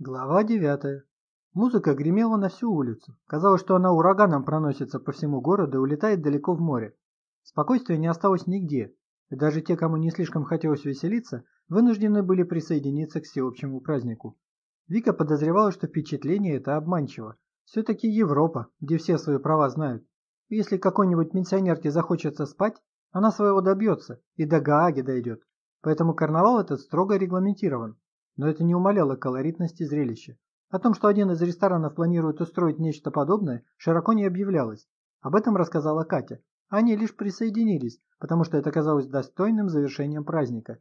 Глава девятая. Музыка гремела на всю улицу. Казалось, что она ураганом проносится по всему городу и улетает далеко в море. Спокойствия не осталось нигде, и даже те, кому не слишком хотелось веселиться, вынуждены были присоединиться к всеобщему празднику. Вика подозревала, что впечатление это обманчиво. Все-таки Европа, где все свои права знают. Если какой-нибудь пенсионерке захочется спать, она своего добьется и до Гааги дойдет. Поэтому карнавал этот строго регламентирован но это не умаляло колоритности зрелища. О том, что один из ресторанов планирует устроить нечто подобное, широко не объявлялось. Об этом рассказала Катя. Они лишь присоединились, потому что это казалось достойным завершением праздника.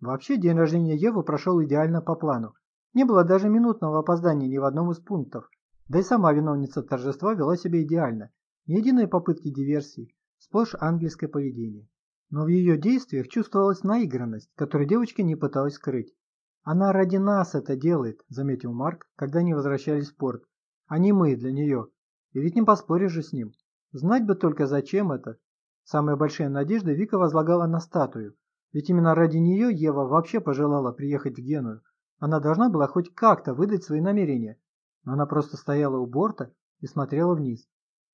Вообще, день рождения Евы прошел идеально по плану. Не было даже минутного опоздания ни в одном из пунктов. Да и сама виновница торжества вела себя идеально. Ни единой попытки диверсии, сплошь ангельское поведение. Но в ее действиях чувствовалась наигранность, которую девочка не пыталась скрыть. «Она ради нас это делает», — заметил Марк, когда они возвращались в порт. «А не мы для нее. И ведь не поспоришь же с ним. Знать бы только, зачем это». Самые большие надежды Вика возлагала на статую. Ведь именно ради нее Ева вообще пожелала приехать в Геную. Она должна была хоть как-то выдать свои намерения. Но она просто стояла у борта и смотрела вниз.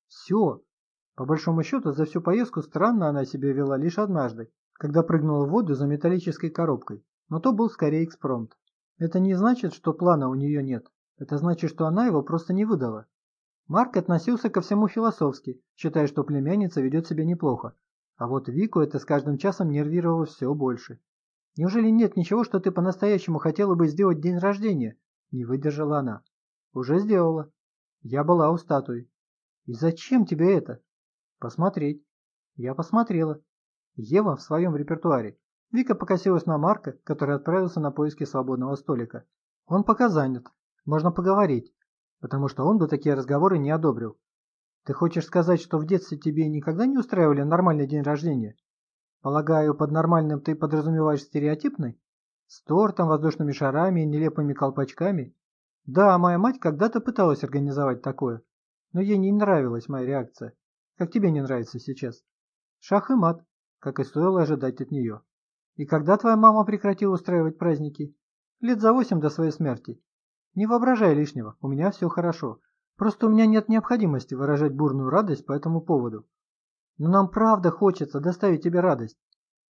Все. По большому счету, за всю поездку странно она себя вела лишь однажды, когда прыгнула в воду за металлической коробкой но то был скорее экспромт. Это не значит, что плана у нее нет. Это значит, что она его просто не выдала. Марк относился ко всему философски, считая, что племянница ведет себя неплохо. А вот Вику это с каждым часом нервировало все больше. «Неужели нет ничего, что ты по-настоящему хотела бы сделать день рождения?» Не выдержала она. «Уже сделала. Я была у статуи». «И зачем тебе это?» «Посмотреть». Я посмотрела. Ева в своем репертуаре. Вика покосилась на Марка, который отправился на поиски свободного столика. Он пока занят. Можно поговорить, потому что он бы такие разговоры не одобрил. Ты хочешь сказать, что в детстве тебе никогда не устраивали нормальный день рождения? Полагаю, под нормальным ты подразумеваешь стереотипный? С тортом, воздушными шарами и нелепыми колпачками? Да, моя мать когда-то пыталась организовать такое, но ей не нравилась моя реакция. Как тебе не нравится сейчас? Шах и мат, как и стоило ожидать от нее. И когда твоя мама прекратила устраивать праздники? Лет за восемь до своей смерти. Не воображай лишнего, у меня все хорошо. Просто у меня нет необходимости выражать бурную радость по этому поводу. Но нам правда хочется доставить тебе радость.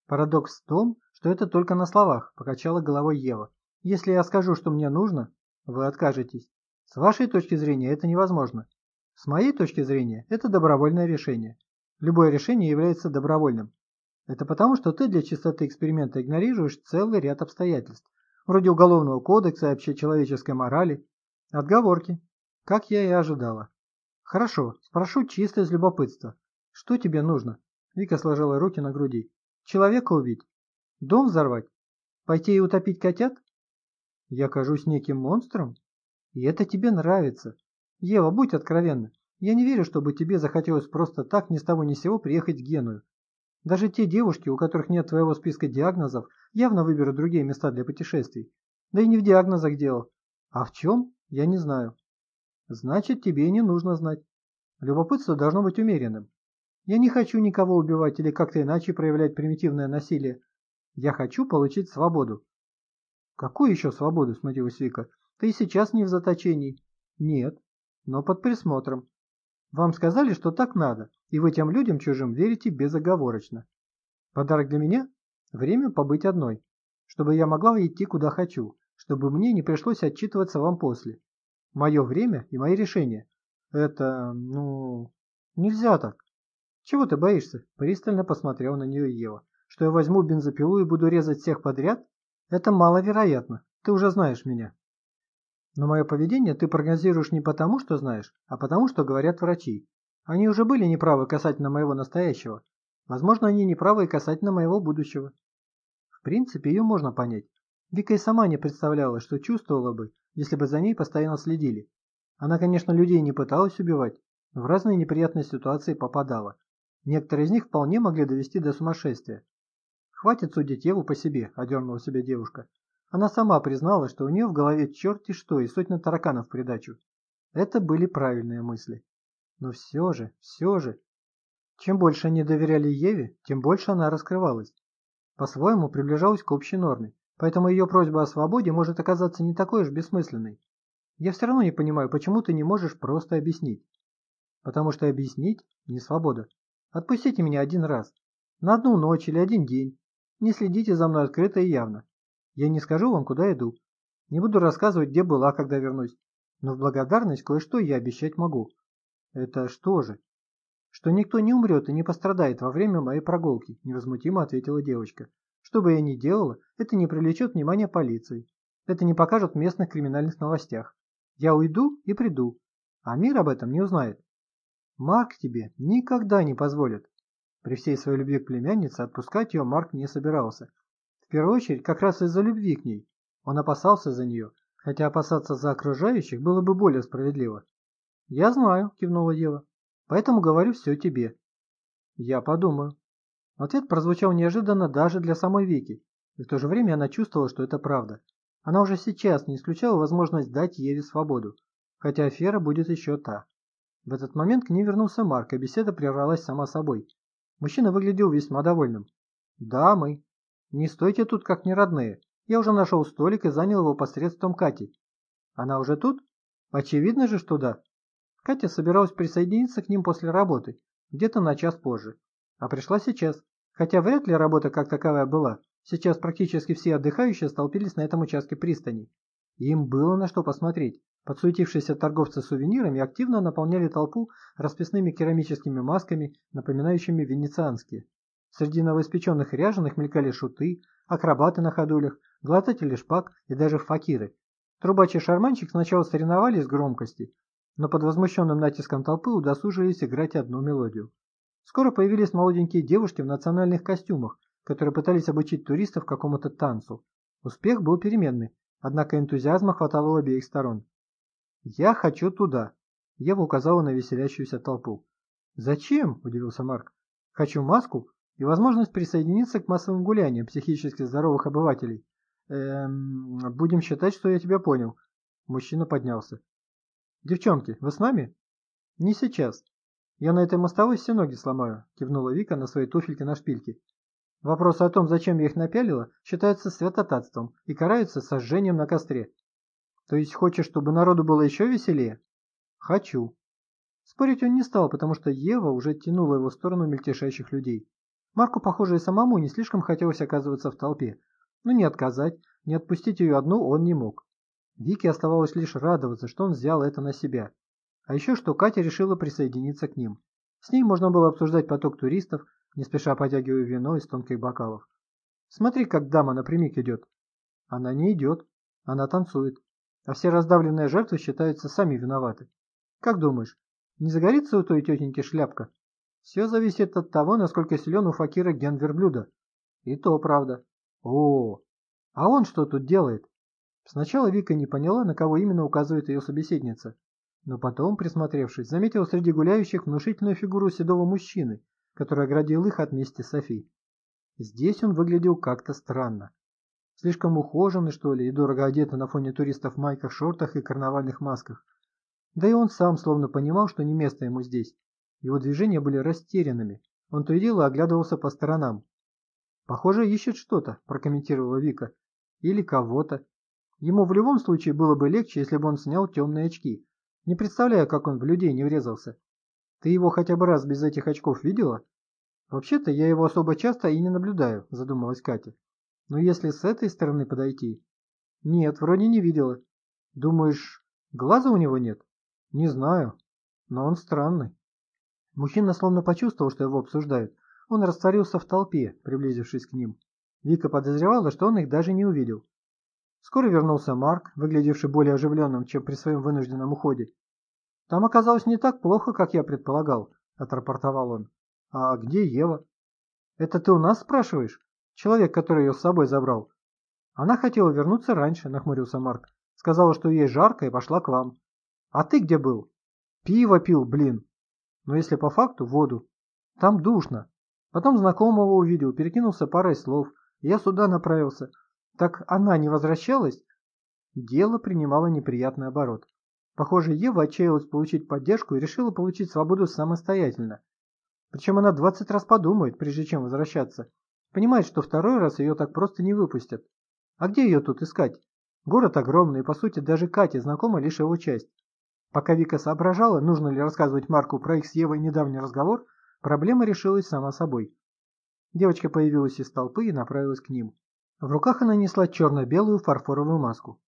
Парадокс в том, что это только на словах, покачала головой Ева. Если я скажу, что мне нужно, вы откажетесь. С вашей точки зрения это невозможно. С моей точки зрения это добровольное решение. Любое решение является добровольным. Это потому, что ты для чистоты эксперимента игнорируешь целый ряд обстоятельств, вроде уголовного кодекса и общечеловеческой морали. Отговорки, как я и ожидала. Хорошо, спрошу чисто из любопытства. Что тебе нужно? Вика сложила руки на груди. Человека убить? Дом взорвать? Пойти и утопить котят? Я кажусь неким монстром? И это тебе нравится. Ева, будь откровенна. Я не верю, чтобы тебе захотелось просто так ни с того ни с сего приехать в Геную. Даже те девушки, у которых нет твоего списка диагнозов, явно выберут другие места для путешествий. Да и не в диагнозах дело. А в чем, я не знаю. Значит, тебе и не нужно знать. Любопытство должно быть умеренным. Я не хочу никого убивать или как-то иначе проявлять примитивное насилие. Я хочу получить свободу. Какую еще свободу, смутилась Вика? Ты сейчас не в заточении. Нет, но под присмотром. Вам сказали, что так надо, и вы тем людям чужим верите безоговорочно. Подарок для меня? Время побыть одной, чтобы я могла идти куда хочу, чтобы мне не пришлось отчитываться вам после. Мое время и мои решения. Это, ну, нельзя так. Чего ты боишься? Пристально посмотрел на нее Ева. Что я возьму бензопилу и буду резать всех подряд? Это маловероятно. Ты уже знаешь меня. Но мое поведение ты прогнозируешь не потому, что знаешь, а потому, что говорят врачи. Они уже были неправы касательно моего настоящего. Возможно, они неправы и касательно моего будущего. В принципе, ее можно понять. Вика и сама не представляла, что чувствовала бы, если бы за ней постоянно следили. Она, конечно, людей не пыталась убивать, но в разные неприятные ситуации попадала. Некоторые из них вполне могли довести до сумасшествия. «Хватит судить Еву по себе», – одернула себя девушка. Она сама признала, что у нее в голове черти что и сотня тараканов в придачу. Это были правильные мысли. Но все же, все же. Чем больше они доверяли Еве, тем больше она раскрывалась. По-своему приближалась к общей норме, поэтому ее просьба о свободе может оказаться не такой уж бессмысленной. Я все равно не понимаю, почему ты не можешь просто объяснить. Потому что объяснить не свобода. Отпустите меня один раз. На одну ночь или один день. Не следите за мной открыто и явно. Я не скажу вам, куда иду. Не буду рассказывать, где была, когда вернусь. Но в благодарность кое-что я обещать могу. Это что же? Что никто не умрет и не пострадает во время моей прогулки, невозмутимо ответила девочка. Что бы я ни делала, это не привлечет внимания полиции. Это не покажут в местных криминальных новостях. Я уйду и приду, а мир об этом не узнает. Марк тебе никогда не позволит. При всей своей любви к племяннице отпускать ее Марк не собирался. В первую очередь, как раз из-за любви к ней. Он опасался за нее, хотя опасаться за окружающих было бы более справедливо. «Я знаю», – кивнула Ева, – «поэтому говорю все тебе». «Я подумаю». Ответ прозвучал неожиданно даже для самой Вики, и в то же время она чувствовала, что это правда. Она уже сейчас не исключала возможность дать Еве свободу, хотя афера будет еще та. В этот момент к ней вернулся Марк, и беседа прервалась сама собой. Мужчина выглядел весьма довольным. «Да, мы. Не стойте тут как неродные. Я уже нашел столик и занял его посредством Кати. Она уже тут? Очевидно же, что да. Катя собиралась присоединиться к ним после работы, где-то на час позже. А пришла сейчас. Хотя вряд ли работа как таковая была. Сейчас практически все отдыхающие столпились на этом участке пристани. Им было на что посмотреть. Подсуетившиеся торговцы сувенирами активно наполняли толпу расписными керамическими масками, напоминающими венецианские. Среди новоиспеченных ряженых мелькали шуты, акробаты на ходулях, глотатели шпаг и даже факиры. Трубач и сначала соревновались в громкости, но под возмущенным натиском толпы удосужились играть одну мелодию. Скоро появились молоденькие девушки в национальных костюмах, которые пытались обучить туристов какому-то танцу. Успех был переменный, однако энтузиазма хватало обеих сторон. «Я хочу туда», — Ева указала на веселящуюся толпу. «Зачем?» – удивился Марк. «Хочу маску и возможность присоединиться к массовым гуляниям психически здоровых обывателей. Эм, будем считать, что я тебя понял». Мужчина поднялся. «Девчонки, вы с нами?» «Не сейчас. Я на этой мостовой все ноги сломаю», – кивнула Вика на свои туфельки на шпильке. Вопрос о том, зачем я их напялила, считается святотатством и карается сожжением на костре. То есть хочешь, чтобы народу было еще веселее? Хочу. Спорить он не стал, потому что Ева уже тянула его в сторону мельтешащих людей. Марку, похоже, и самому не слишком хотелось оказываться в толпе. Но не отказать, не отпустить ее одну он не мог. Вике оставалось лишь радоваться, что он взял это на себя. А еще что Катя решила присоединиться к ним. С ней можно было обсуждать поток туристов, не спеша потягивая вино из тонких бокалов. Смотри, как дама напрямик идет. Она не идет, она танцует а все раздавленные жертвы считаются сами виноваты. Как думаешь, не загорится у той тетеньки шляпка? Все зависит от того, насколько силен у факира ген верблюда. И то правда. О, а он что тут делает? Сначала Вика не поняла, на кого именно указывает ее собеседница. Но потом, присмотревшись, заметила среди гуляющих внушительную фигуру седого мужчины, который оградил их от мести Софи. Здесь он выглядел как-то странно. Слишком ухоженный, что ли, и дорого одетый на фоне туристов в майках, шортах и карнавальных масках. Да и он сам словно понимал, что не место ему здесь. Его движения были растерянными. Он то и дело оглядывался по сторонам. «Похоже, ищет что-то», – прокомментировала Вика. «Или кого-то. Ему в любом случае было бы легче, если бы он снял темные очки. Не представляю, как он в людей не врезался. Ты его хотя бы раз без этих очков видела?» «Вообще-то я его особо часто и не наблюдаю», – задумалась Катя. Но если с этой стороны подойти... Нет, вроде не видела. Думаешь, глаза у него нет? Не знаю, но он странный. Мужчина словно почувствовал, что его обсуждают. Он растворился в толпе, приблизившись к ним. Вика подозревала, что он их даже не увидел. Скоро вернулся Марк, выглядевший более оживленным, чем при своем вынужденном уходе. «Там оказалось не так плохо, как я предполагал», – отрапортовал он. «А где Ева?» «Это ты у нас спрашиваешь?» Человек, который ее с собой забрал. Она хотела вернуться раньше, нахмурился Марк. Сказала, что ей жарко и пошла к вам. А ты где был? Пиво пил, блин. Но если по факту, воду. Там душно. Потом знакомого увидел, перекинулся парой слов. Я сюда направился. Так она не возвращалась? Дело принимало неприятный оборот. Похоже, Ева отчаялась получить поддержку и решила получить свободу самостоятельно. Причем она двадцать раз подумает, прежде чем возвращаться. Понимает, что второй раз ее так просто не выпустят. А где ее тут искать? Город огромный, и по сути даже Кате знакома лишь его часть. Пока Вика соображала, нужно ли рассказывать Марку про их с Евой недавний разговор, проблема решилась сама собой. Девочка появилась из толпы и направилась к ним. В руках она несла черно-белую фарфоровую маску.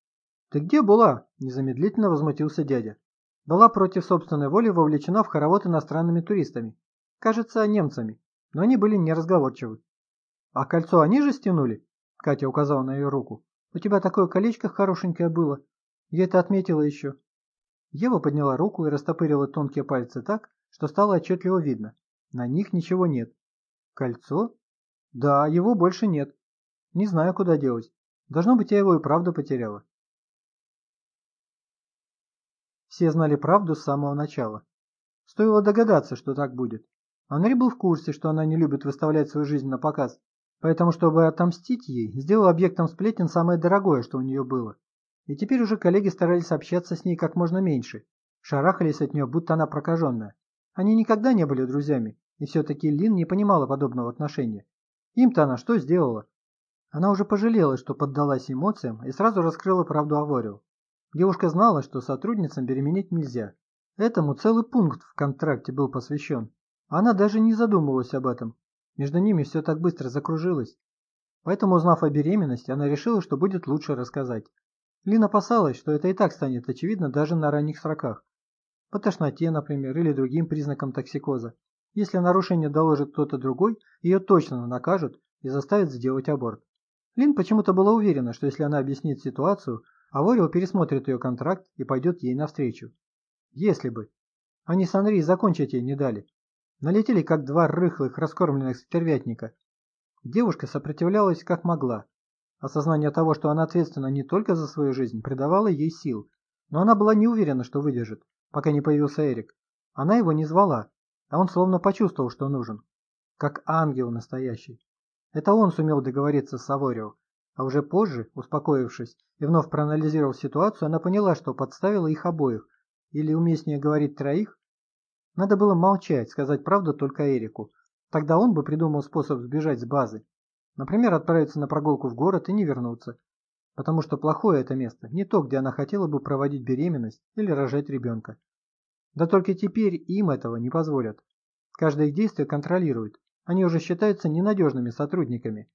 «Ты где была?» – незамедлительно возмутился дядя. Была против собственной воли вовлечена в хоровод иностранными туристами. Кажется, немцами, но они были неразговорчивы. «А кольцо они же стянули?» – Катя указала на ее руку. «У тебя такое колечко хорошенькое было. Я это отметила еще». Ева подняла руку и растопырила тонкие пальцы так, что стало отчетливо видно. На них ничего нет. «Кольцо?» «Да, его больше нет. Не знаю, куда делать. Должно быть, я его и правда потеряла». Все знали правду с самого начала. Стоило догадаться, что так будет. Анри был в курсе, что она не любит выставлять свою жизнь на показ, поэтому, чтобы отомстить ей, сделал объектом сплетен самое дорогое, что у нее было. И теперь уже коллеги старались общаться с ней как можно меньше, шарахались от нее, будто она прокаженная. Они никогда не были друзьями, и все-таки Лин не понимала подобного отношения. Им-то она что сделала? Она уже пожалела, что поддалась эмоциям и сразу раскрыла правду Аворио. Девушка знала, что сотрудницам беременеть нельзя. Этому целый пункт в контракте был посвящен. Она даже не задумывалась об этом. Между ними все так быстро закружилось. Поэтому, узнав о беременности, она решила, что будет лучше рассказать. Лин опасалась, что это и так станет очевидно даже на ранних сроках. По тошноте, например, или другим признакам токсикоза. Если нарушение доложит кто-то другой, ее точно накажут и заставят сделать аборт. Лин почему-то была уверена, что если она объяснит ситуацию, Аворио пересмотрит ее контракт и пойдет ей навстречу. Если бы. Они с Анри закончить ей не дали. Налетели, как два рыхлых, раскормленных стервятника. Девушка сопротивлялась как могла. Осознание того, что она ответственна не только за свою жизнь, придавало ей сил. Но она была не уверена, что выдержит, пока не появился Эрик. Она его не звала, а он словно почувствовал, что нужен. Как ангел настоящий. Это он сумел договориться с Саворио. А уже позже, успокоившись и вновь проанализировав ситуацию, она поняла, что подставила их обоих, или уместнее говорить троих. Надо было молчать, сказать правду только Эрику. Тогда он бы придумал способ сбежать с базы. Например, отправиться на прогулку в город и не вернуться. Потому что плохое это место, не то, где она хотела бы проводить беременность или рожать ребенка. Да только теперь им этого не позволят. Каждое их действие контролируют. Они уже считаются ненадежными сотрудниками,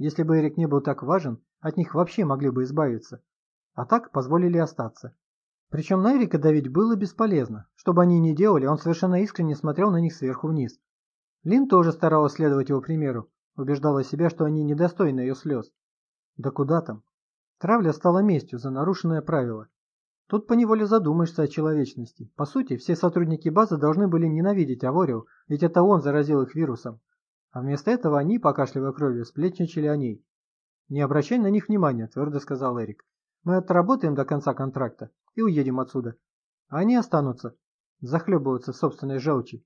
если бы Эрик не был так важен, от них вообще могли бы избавиться. А так позволили остаться. Причем на Эрика давить было бесполезно. Что бы они ни делали, он совершенно искренне смотрел на них сверху вниз. Лин тоже старалась следовать его примеру, убеждала себя, что они недостойны ее слез. Да куда там? Травля стала местью за нарушенное правило. Тут поневоле задумаешься о человечности. По сути, все сотрудники базы должны были ненавидеть Аворио, ведь это он заразил их вирусом. А вместо этого они, покашливая кровью, сплетничали о ней. «Не обращай на них внимания», – твердо сказал Эрик. «Мы отработаем до конца контракта и уедем отсюда. А они останутся, захлебываться в собственной желчи.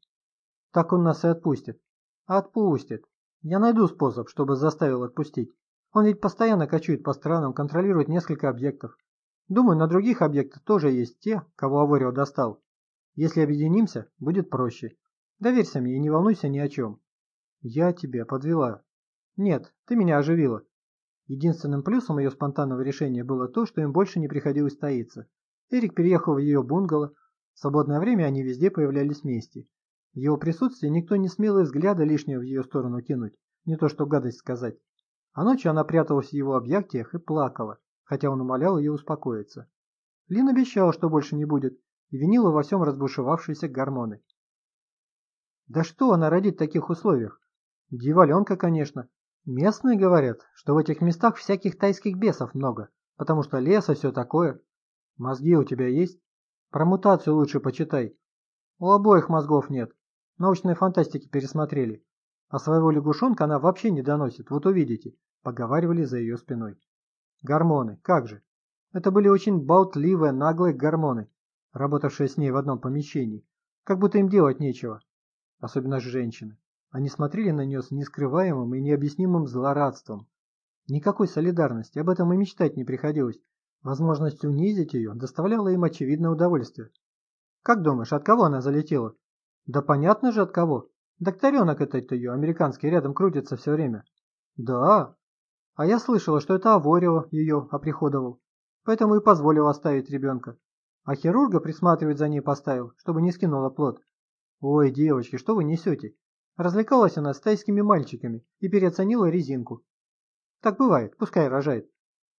Так он нас и отпустит». «Отпустит. Я найду способ, чтобы заставил отпустить. Он ведь постоянно кочует по странам, контролирует несколько объектов. Думаю, на других объектах тоже есть те, кого Аворио достал. Если объединимся, будет проще. Доверься мне и не волнуйся ни о чем. Я тебя подвела. Нет, ты меня оживила. Единственным плюсом ее спонтанного решения было то, что им больше не приходилось таиться. Эрик переехал в ее бунгало. В свободное время они везде появлялись вместе. В его присутствии никто не смел и взгляда лишнего в ее сторону кинуть, не то что гадость сказать. А ночью она пряталась в его объятиях и плакала, хотя он умолял ее успокоиться. Лин обещала, что больше не будет, и винила во всем разбушевавшиеся гормоны. Да что она родит в таких условиях? Дьяволенка, конечно. Местные говорят, что в этих местах всяких тайских бесов много, потому что лес и все такое. Мозги у тебя есть? Про мутацию лучше почитай. У обоих мозгов нет. Научной фантастики пересмотрели. А своего лягушонка она вообще не доносит, вот увидите. Поговаривали за ее спиной. Гормоны, как же. Это были очень болтливые, наглые гормоны, работавшие с ней в одном помещении. Как будто им делать нечего. Особенно женщины. Они смотрели на нее с нескрываемым и необъяснимым злорадством. Никакой солидарности, об этом и мечтать не приходилось. Возможность унизить ее доставляла им очевидное удовольствие. Как думаешь, от кого она залетела? Да понятно же от кого. Докторенок этот ее, американский, рядом крутится все время. Да. А я слышала, что это Аворио ее оприходовал. поэтому и позволил оставить ребенка. А хирурга присматривать за ней поставил, чтобы не скинула плод. Ой, девочки, что вы несете? Развлекалась она с тайскими мальчиками и переоценила резинку. Так бывает, пускай рожает.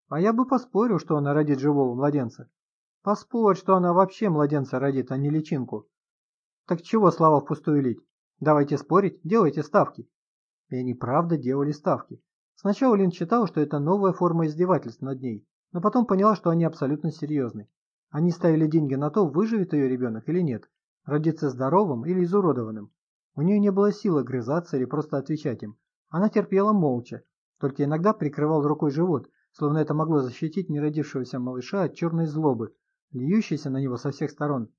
А я бы поспорил, что она родит живого младенца. Поспорь, что она вообще младенца родит, а не личинку. Так чего слова впустую лить? Давайте спорить, делайте ставки. И они правда делали ставки. Сначала Лин считала, что это новая форма издевательств над ней, но потом поняла, что они абсолютно серьезны. Они ставили деньги на то, выживет ее ребенок или нет, родится здоровым или изуродованным. У нее не было силы грызаться или просто отвечать им. Она терпела молча, только иногда прикрывал рукой живот, словно это могло защитить неродившегося малыша от черной злобы, льющейся на него со всех сторон.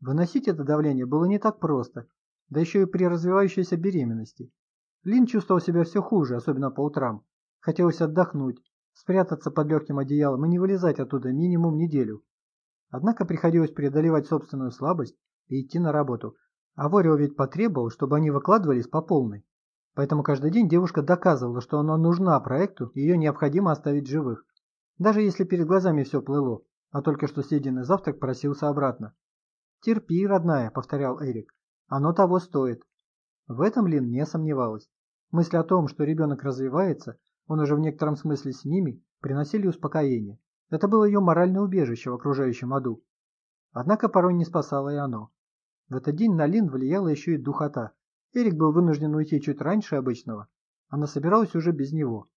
Выносить это давление было не так просто, да еще и при развивающейся беременности. Лин чувствовал себя все хуже, особенно по утрам. Хотелось отдохнуть, спрятаться под легким одеялом и не вылезать оттуда минимум неделю. Однако приходилось преодолевать собственную слабость и идти на работу. А Ворио ведь потребовал, чтобы они выкладывались по полной. Поэтому каждый день девушка доказывала, что она нужна проекту и ее необходимо оставить живых. Даже если перед глазами все плыло, а только что съеденный завтрак просился обратно. «Терпи, родная», — повторял Эрик. «Оно того стоит». В этом Лин не сомневалась. Мысль о том, что ребенок развивается, он уже в некотором смысле с ними, приносили успокоение. Это было ее моральное убежище в окружающем аду. Однако порой не спасало и оно. В этот день на Лин влияла еще и духота. Эрик был вынужден уйти чуть раньше обычного. Она собиралась уже без него.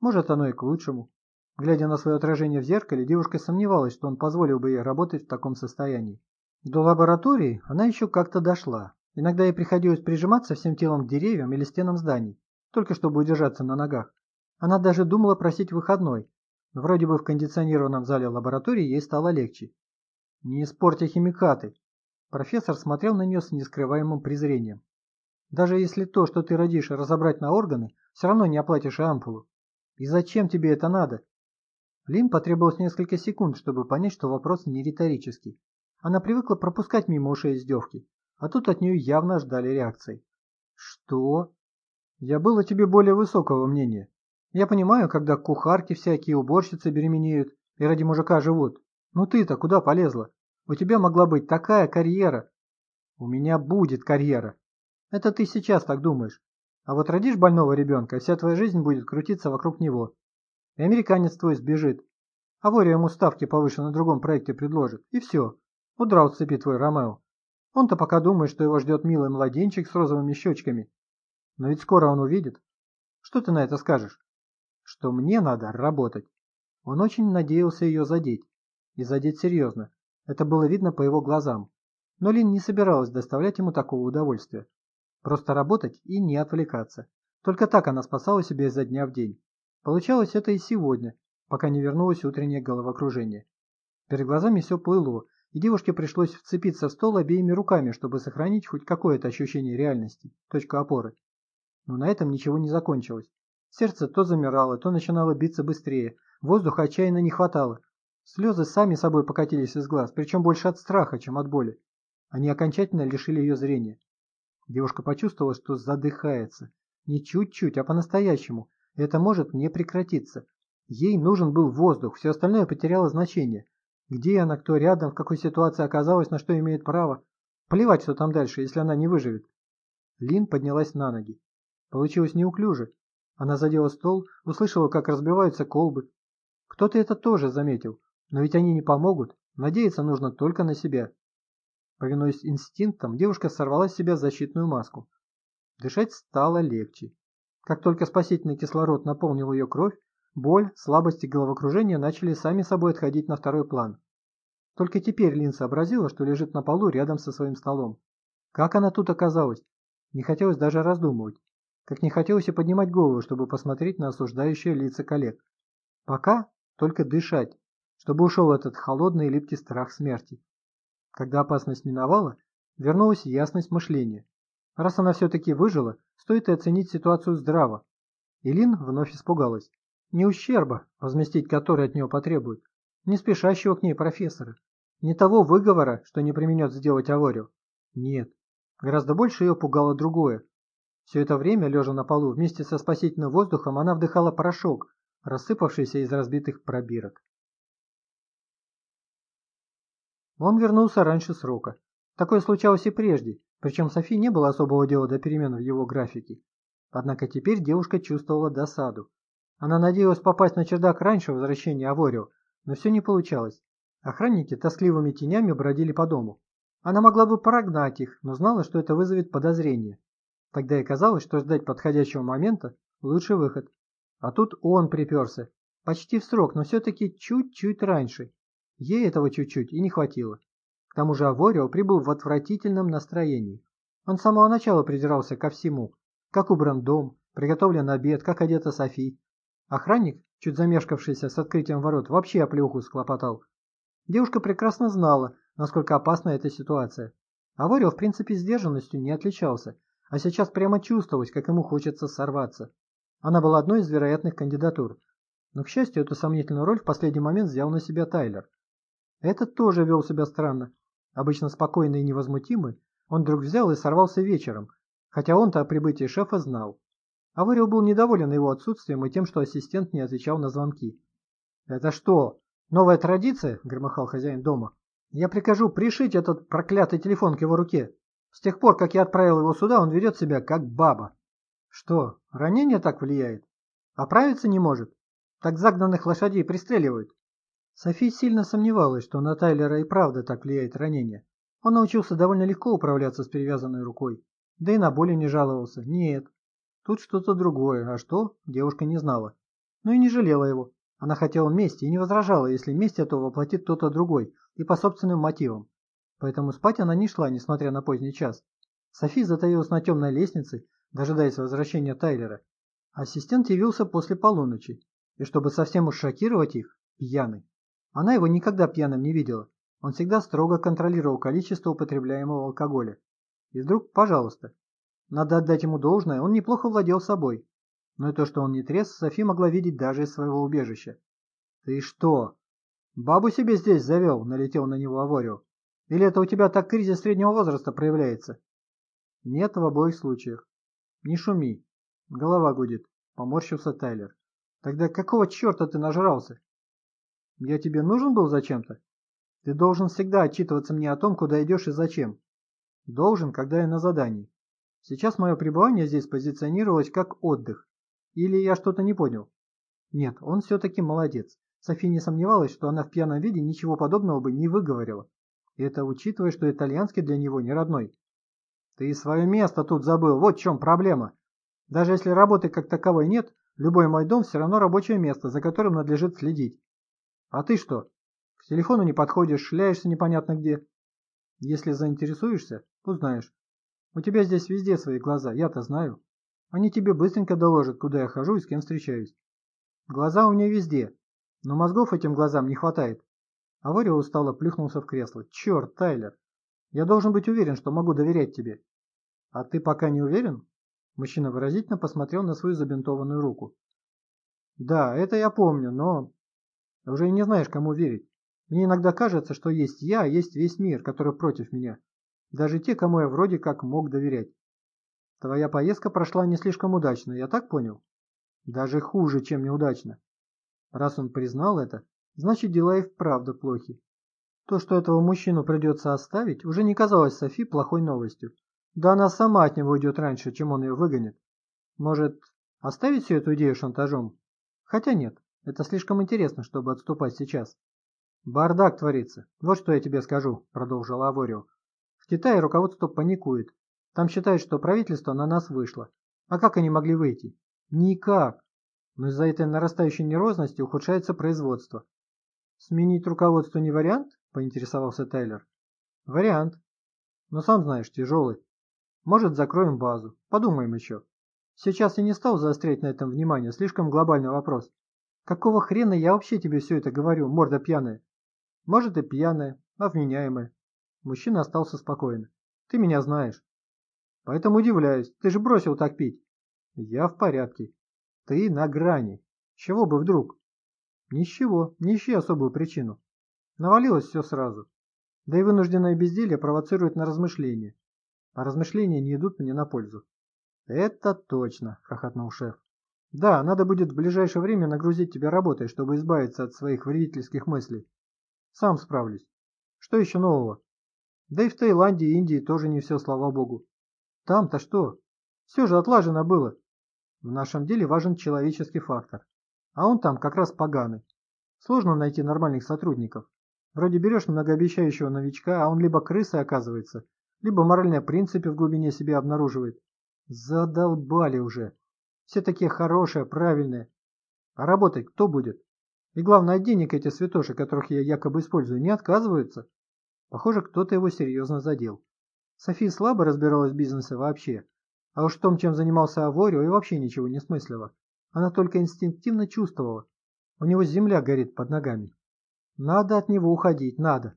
Может, оно и к лучшему. Глядя на свое отражение в зеркале, девушка сомневалась, что он позволил бы ей работать в таком состоянии. До лаборатории она еще как-то дошла. Иногда ей приходилось прижиматься всем телом к деревьям или стенам зданий, только чтобы удержаться на ногах. Она даже думала просить выходной. Вроде бы в кондиционированном зале лаборатории ей стало легче. «Не испорти химикаты!» Профессор смотрел на нее с нескрываемым презрением. «Даже если то, что ты родишь, разобрать на органы, все равно не оплатишь ампулу. И зачем тебе это надо?» Лин потребовалось несколько секунд, чтобы понять, что вопрос не риторический. Она привыкла пропускать мимо ушей издевки, а тут от нее явно ждали реакции. «Что?» «Я был о тебе более высокого мнения. Я понимаю, когда кухарки всякие, уборщицы беременеют и ради мужика живут. Ну ты-то куда полезла? У тебя могла быть такая карьера». «У меня будет карьера. Это ты сейчас так думаешь. А вот родишь больного ребенка, вся твоя жизнь будет крутиться вокруг него. И американец твой сбежит. Авария ему ставки повыше на другом проекте предложит. И все. Удрал с цепи твой Ромео. Он-то пока думает, что его ждет милый младенчик с розовыми щечками. Но ведь скоро он увидит. Что ты на это скажешь? Что мне надо работать. Он очень надеялся ее задеть. И задеть серьезно. Это было видно по его глазам. Но Лин не собиралась доставлять ему такого удовольствия. Просто работать и не отвлекаться. Только так она спасала себя изо дня в день. Получалось это и сегодня, пока не вернулось утреннее головокружение. Перед глазами все плыло, и девушке пришлось вцепиться в стол обеими руками, чтобы сохранить хоть какое-то ощущение реальности, точка опоры. Но на этом ничего не закончилось. Сердце то замирало, то начинало биться быстрее, воздуха отчаянно не хватало. Слезы сами собой покатились из глаз, причем больше от страха, чем от боли. Они окончательно лишили ее зрения. Девушка почувствовала, что задыхается. Не чуть-чуть, а по-настоящему. Это может не прекратиться. Ей нужен был воздух, все остальное потеряло значение. Где она, кто рядом, в какой ситуации оказалась, на что имеет право. Плевать, что там дальше, если она не выживет. Лин поднялась на ноги. Получилось неуклюже. Она задела стол, услышала, как разбиваются колбы. Кто-то это тоже заметил, но ведь они не помогут. Надеяться нужно только на себя. Повинуясь инстинктам, девушка сорвала с себя защитную маску. Дышать стало легче. Как только спасительный кислород наполнил ее кровь, Боль, слабость и головокружение начали сами собой отходить на второй план. Только теперь Лин сообразила, что лежит на полу рядом со своим столом. Как она тут оказалась? Не хотелось даже раздумывать. Как не хотелось и поднимать голову, чтобы посмотреть на осуждающие лица коллег. Пока только дышать, чтобы ушел этот холодный и липкий страх смерти. Когда опасность миновала, вернулась ясность мышления. Раз она все-таки выжила, стоит и оценить ситуацию здраво. Илин вновь испугалась. Не ущерба, возместить который от нее потребует, не спешащего к ней профессора, не того выговора, что не применет сделать аварию. Нет, гораздо больше ее пугало другое. Все это время, лежа на полу, вместе со спасительным воздухом, она вдыхала порошок, рассыпавшийся из разбитых пробирок. Он вернулся раньше срока. Такое случалось и прежде, причем Софи не было особого дела до перемен в его графике. Однако теперь девушка чувствовала досаду. Она надеялась попасть на чердак раньше возвращения Аворио, но все не получалось. Охранники тоскливыми тенями бродили по дому. Она могла бы прогнать их, но знала, что это вызовет подозрение. Тогда и казалось, что ждать подходящего момента – лучший выход. А тут он приперся. Почти в срок, но все-таки чуть-чуть раньше. Ей этого чуть-чуть и не хватило. К тому же Аворио прибыл в отвратительном настроении. Он с самого начала придирался ко всему. Как убран дом, приготовлен обед, как одета Софи. Охранник, чуть замешкавшийся с открытием ворот, вообще оплеуху склопотал. Девушка прекрасно знала, насколько опасна эта ситуация. Аворио в принципе сдержанностью не отличался, а сейчас прямо чувствовалось, как ему хочется сорваться. Она была одной из вероятных кандидатур. Но, к счастью, эту сомнительную роль в последний момент взял на себя Тайлер. Этот тоже вел себя странно. Обычно спокойный и невозмутимый, он вдруг взял и сорвался вечером, хотя он-то о прибытии шефа знал. Аворио был недоволен его отсутствием и тем, что ассистент не отвечал на звонки. «Это что, новая традиция?» – громыхал хозяин дома. «Я прикажу пришить этот проклятый телефон к его руке. С тех пор, как я отправил его сюда, он ведет себя как баба». «Что, ранение так влияет? Оправиться не может? Так загнанных лошадей пристреливают?» Софи сильно сомневалась, что на Тайлера и правда так влияет ранение. Он научился довольно легко управляться с перевязанной рукой. Да и на боли не жаловался. Нет. Тут что-то другое. А что, девушка не знала. Но и не жалела его. Она хотела мести и не возражала, если месть этого воплотит кто-то другой и по собственным мотивам. Поэтому спать она не шла, несмотря на поздний час. Софи затаилась на темной лестнице, дожидаясь возвращения Тайлера. Ассистент явился после полуночи, и чтобы совсем уж шокировать их, пьяный. Она его никогда пьяным не видела. Он всегда строго контролировал количество употребляемого алкоголя. И вдруг, пожалуйста. Надо отдать ему должное, он неплохо владел собой. Но и то, что он не трезв, Софи могла видеть даже из своего убежища. «Ты что? Бабу себе здесь завел?» – налетел на него Аворио. «Или это у тебя так кризис среднего возраста проявляется?» «Нет, в обоих случаях». «Не шуми. Голова гудит», – поморщился Тайлер. «Тогда какого черта ты нажрался?» Я тебе нужен был зачем-то? Ты должен всегда отчитываться мне о том, куда идешь и зачем. Должен, когда я на задании. Сейчас мое пребывание здесь позиционировалось как отдых. Или я что-то не понял? Нет, он все-таки молодец. Софи не сомневалась, что она в пьяном виде ничего подобного бы не выговорила. И это учитывая, что итальянский для него не родной. Ты свое место тут забыл, вот в чем проблема. Даже если работы как таковой нет, любой мой дом все равно рабочее место, за которым надлежит следить. А ты что? К телефону не подходишь, шляешься непонятно где. Если заинтересуешься, узнаешь. У тебя здесь везде свои глаза, я-то знаю. Они тебе быстренько доложат, куда я хожу и с кем встречаюсь. Глаза у меня везде, но мозгов этим глазам не хватает. Аварио устало плюхнулся в кресло. Черт, Тайлер, я должен быть уверен, что могу доверять тебе. А ты пока не уверен? Мужчина выразительно посмотрел на свою забинтованную руку. Да, это я помню, но уже и не знаешь, кому верить. Мне иногда кажется, что есть я, а есть весь мир, который против меня. Даже те, кому я вроде как мог доверять. Твоя поездка прошла не слишком удачно, я так понял? Даже хуже, чем неудачно. Раз он признал это, значит дела и вправду плохи. То, что этого мужчину придется оставить, уже не казалось Софи плохой новостью. Да она сама от него уйдет раньше, чем он ее выгонит. Может, оставить всю эту идею шантажом? Хотя нет. Это слишком интересно, чтобы отступать сейчас. Бардак творится. Вот что я тебе скажу, продолжил Аворио. В Китае руководство паникует. Там считают, что правительство на нас вышло. А как они могли выйти? Никак. Но из-за этой нарастающей нервозности ухудшается производство. Сменить руководство не вариант? Поинтересовался Тайлер. Вариант. Но сам знаешь, тяжелый. Может, закроем базу. Подумаем еще. Сейчас я не стал заострять на этом внимание, слишком глобальный вопрос. Какого хрена я вообще тебе все это говорю, морда пьяная? Может и пьяная, а вменяемая. Мужчина остался спокоен. Ты меня знаешь. Поэтому удивляюсь, ты же бросил так пить. Я в порядке. Ты на грани. Чего бы вдруг? Ничего, не ищи особую причину. Навалилось все сразу. Да и вынужденное безделье провоцирует на размышления. А размышления не идут мне на пользу. Это точно, хохотнул шеф. Да, надо будет в ближайшее время нагрузить тебя работой, чтобы избавиться от своих вредительских мыслей. Сам справлюсь. Что еще нового? Да и в Таиланде и Индии тоже не все, слава богу. Там-то что? Все же отлажено было. В нашем деле важен человеческий фактор. А он там как раз поганый. Сложно найти нормальных сотрудников. Вроде берешь многообещающего новичка, а он либо крысой оказывается, либо моральные принципы в глубине себя обнаруживает. Задолбали уже. Все такие хорошие, правильные. А работать кто будет? И главное, денег эти святоши, которых я якобы использую, не отказываются. Похоже, кто-то его серьезно задел. София слабо разбиралась в бизнесе вообще. А уж в том, чем занимался Аворио, и вообще ничего не смыслила. Она только инстинктивно чувствовала. У него земля горит под ногами. Надо от него уходить, надо.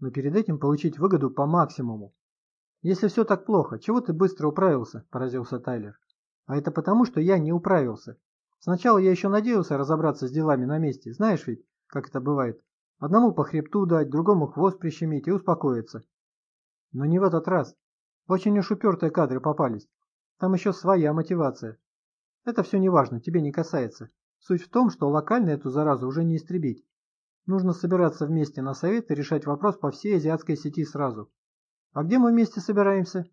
Но перед этим получить выгоду по максимуму. Если все так плохо, чего ты быстро управился, поразился Тайлер. А это потому, что я не управился. Сначала я еще надеялся разобраться с делами на месте. Знаешь ведь, как это бывает. Одному по хребту дать, другому хвост прищемить и успокоиться. Но не в этот раз. Очень уж упертые кадры попались. Там еще своя мотивация. Это все не важно, тебе не касается. Суть в том, что локально эту заразу уже не истребить. Нужно собираться вместе на совет и решать вопрос по всей азиатской сети сразу. А где мы вместе собираемся?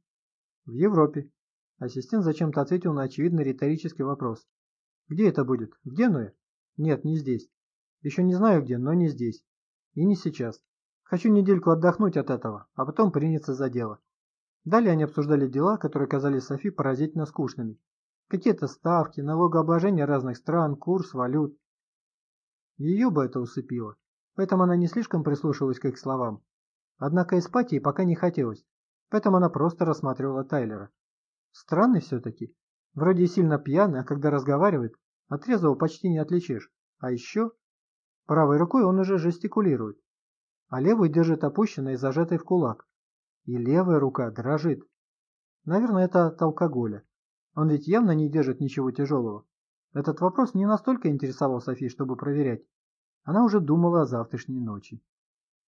В Европе. Ассистент зачем-то ответил на очевидный риторический вопрос. Где это будет? В Генуе? Нет, не здесь. Еще не знаю где, но не здесь. И не сейчас. Хочу недельку отдохнуть от этого, а потом приняться за дело. Далее они обсуждали дела, которые казались Софи поразительно скучными. Какие-то ставки, налогообложение разных стран, курс валют. Ее бы это усыпило, поэтому она не слишком прислушивалась к их словам. Однако и спать ей пока не хотелось, поэтому она просто рассматривала Тайлера. Странный все-таки. Вроде и сильно пьяный, а когда разговаривает, от почти не отличишь. А еще... Правой рукой он уже жестикулирует, а левую держит опущенной и зажатой в кулак. И левая рука дрожит. Наверное, это от алкоголя. Он ведь явно не держит ничего тяжелого. Этот вопрос не настолько интересовал Софи, чтобы проверять. Она уже думала о завтрашней ночи.